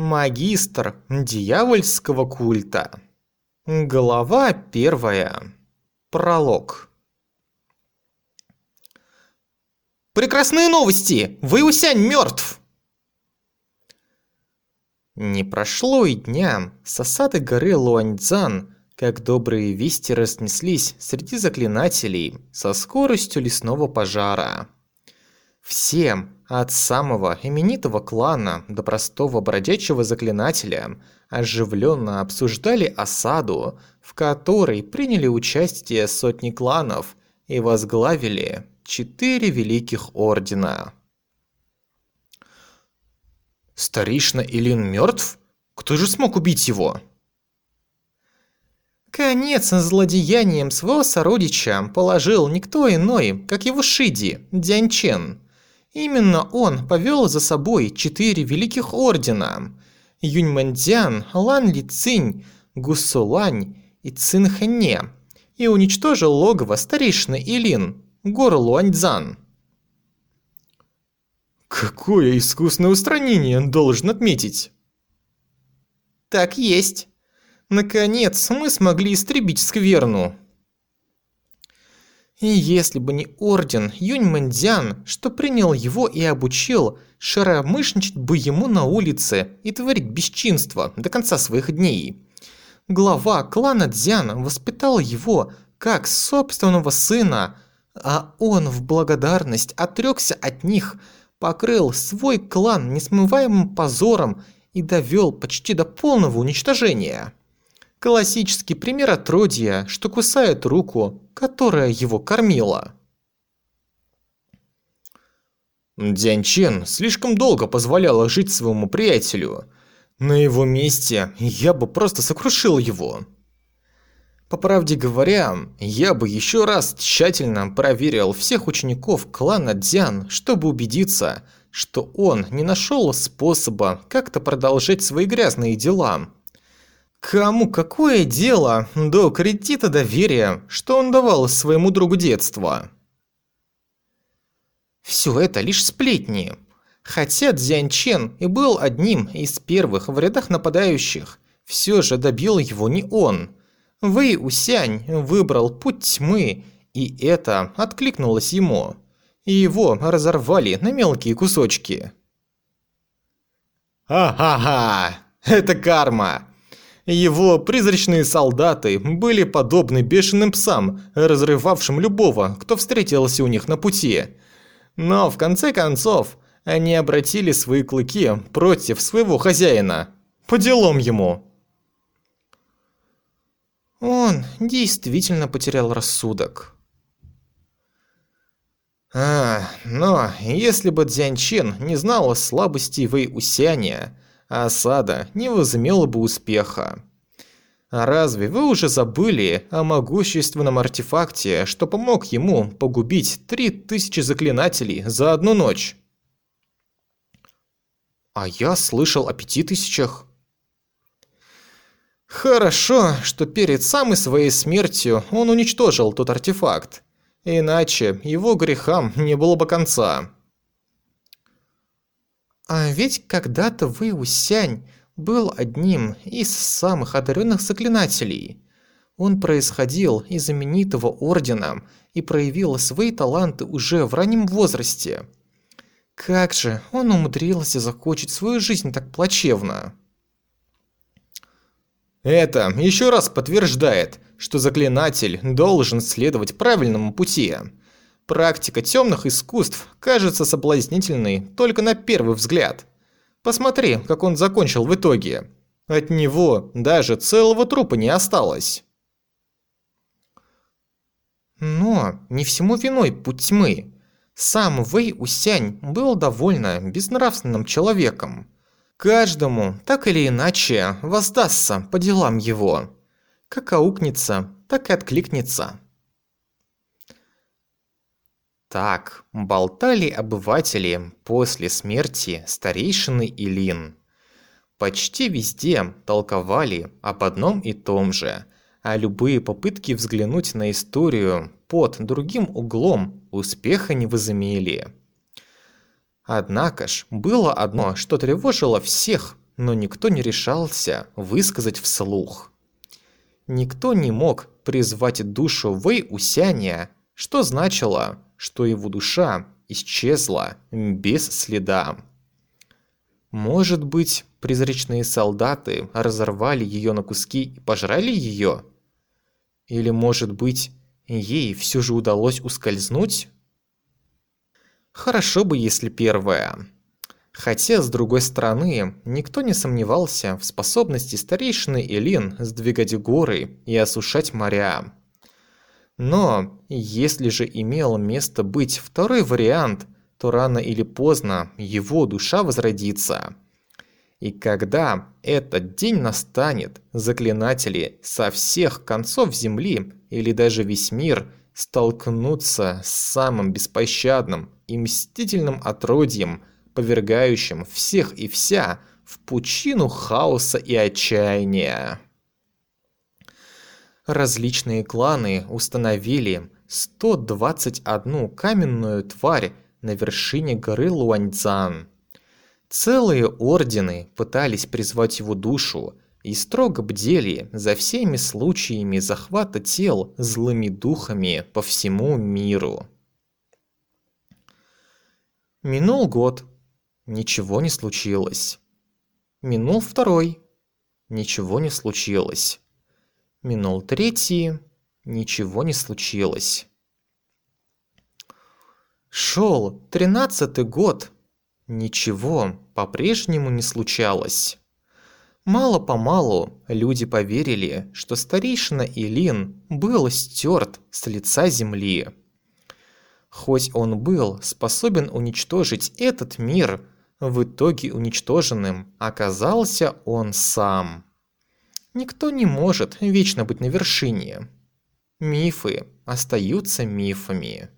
Магистр дьявольского культа. Глава первая. Пролог. Прекрасные новости! Вэйусянь мертв! Не прошло и дня с осады горы Луаньцзан, как добрые вести разнеслись среди заклинателей со скоростью лесного пожара. Всем, от самого именитого клана до простого бродячего заклинателя, оживленно обсуждали осаду, в которой приняли участие сотни кланов и возглавили четыре великих ордена. Старейшина Илин мертв? Кто же смог убить его? Конец злодеянием своего сородича положил никто иной, как его Шиди, Дянчен. Именно он повел за собой четыре великих ордена – Юньмэнцзян, Лан Ли Цинь, Гусулань и Цинхэне – и уничтожил логово старейшины Илин, гору Луаньцзан. Какое искусное устранение, должен отметить. Так есть. Наконец, мы смогли истребить скверну. И если бы не орден Юнь Мэнцзян, что принял его и обучил, шаромышничать бы ему на улице и творить бесчинство до конца своих дней. Глава клана Дзян воспитал его как собственного сына, а он в благодарность отрёкся от них, покрыл свой клан несмываемым позором и довёл почти до полного уничтожения. Классический пример отродья, что кусает руку, которая его кормила. Дянь Чен слишком долго позволяла жить своему приятелю. На его месте я бы просто сокрушил его. По правде говоря, я бы еще раз тщательно проверил всех учеников клана Дзян, чтобы убедиться, что он не нашел способа как-то продолжать свои грязные дела. Кому какое дело до кредита доверия, что он давал своему другу детства? Все это лишь сплетни. Хотя Цзянь Чен и был одним из первых в рядах нападающих, все же добил его не он. Вэй Усянь выбрал путь тьмы, и это откликнулось ему. И его разорвали на мелкие кусочки. «Ха-ха-ха! Это карма! Его призрачные солдаты были подобны бешеным псам, разрывавшим любого, кто встретился у них на пути. Но в конце концов, они обратили свои клыки против своего хозяина. По делам ему. Он действительно потерял рассудок. А, но если бы Дзянь Чен не знала слабостей Вэй Усяня, осада не возымела бы успеха. А разве вы уже забыли о могущественном артефакте, что помог ему погубить три тысячи заклинателей за одну ночь? А я слышал о пяти тысячах. Хорошо, что перед самой своей смертью он уничтожил тот артефакт. Иначе его грехам не было бы конца. А ведь когда-то Вэй Усянь был одним из самых одаренных заклинателей. Он происходил из знаменитого ордена и проявил свои таланты уже в раннем возрасте. Как же он умудрился закончить свою жизнь так плачевно? Это еще раз подтверждает, что заклинатель должен следовать правильному пути. Практика темных искусств кажется соблазнительной только на первый взгляд. Посмотри, как он закончил в итоге. От него даже целого трупа не осталось. Но не всему виной путь тьмы. Сам Вэй Усянь был довольно безнравственным человеком. Каждому, так или иначе, воздастся по делам его. Как аукнется, так и откликнется. Так болтали обыватели после смерти старейшины Илин. Почти везде толковали об одном и том же, а любые попытки взглянуть на историю под другим углом успеха не возымели. Однако ж, было одно, что тревожило всех, но никто не решался высказать вслух. Никто не мог призвать душу Вэй Усяня, что значило, что его душа исчезла без следа. Может быть, призрачные солдаты разорвали ее на куски и пожрали ее? Или, может быть, ей все же удалось ускользнуть? Хорошо бы, если первое. Хотя, с другой стороны, никто не сомневался в способности старейшины Элин сдвигать горы и осушать моря. Но, если же имел место быть второй вариант, то рано или поздно его душа возродится. И когда этот день настанет, заклинатели со всех концов Земли или даже весь мир столкнутся с самым беспощадным и мстительным отродьем, повергающим всех и вся в пучину хаоса и отчаяния. Различные кланы установили 121 каменную тварь на вершине горы Луаньцзан. Целые ордены пытались призвать его душу и строго бдели за всеми случаями захвата тел злыми духами по всему миру. Минул год. Ничего не случилось. Минул второй. Ничего не случилось. Минул третий. Ничего не случилось. Шел тринадцатый год. Ничего по-прежнему не случалось. Мало-помалу люди поверили, что старейшина Илин был стерт с лица земли. Хоть он был способен уничтожить этот мир, в итоге уничтоженным оказался он сам. Никто не может вечно быть на вершине. Мифы остаются мифами.